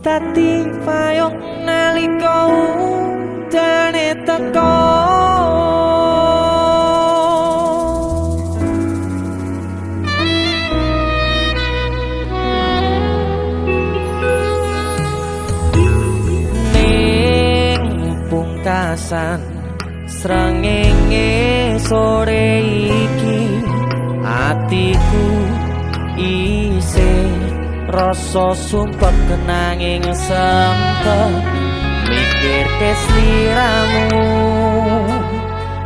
Tati payung nalika udane teko. Ning pungkasan srengenge sore iki atiku isih rasa sumpah kenanging sempet. Mikir kesliramu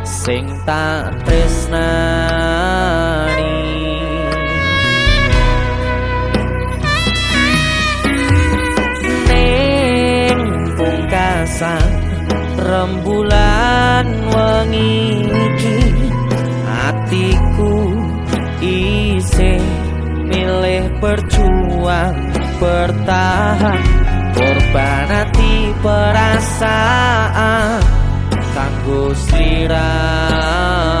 sing tak tresnani. Ning pungkasan rembulan wengi milih berjuang bertahan. Korban hati perasaan kanggo sliramu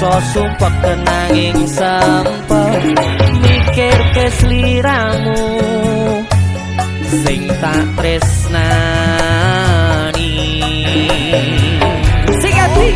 rasa sumpah kenanging sempet. Mikir kesliramu sing tak tresnani. Sing ati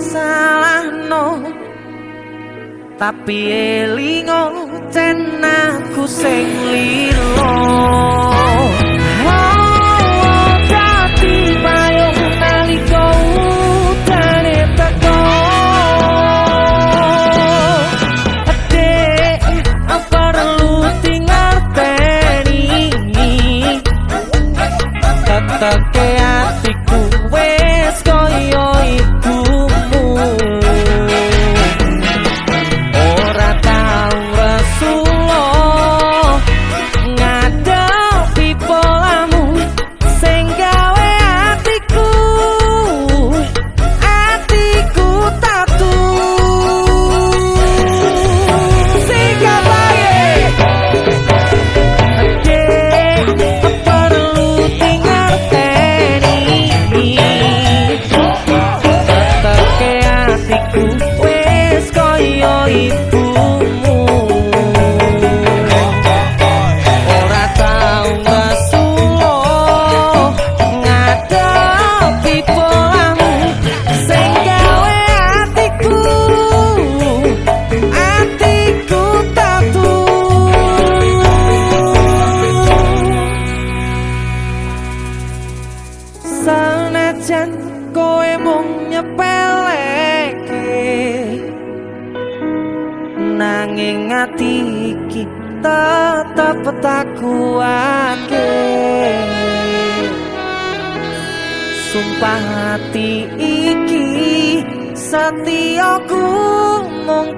disalahno tapi elingo cenaku sing lilo nanging ati iki tetep tak kuatke sumpah hati iki setiaku mung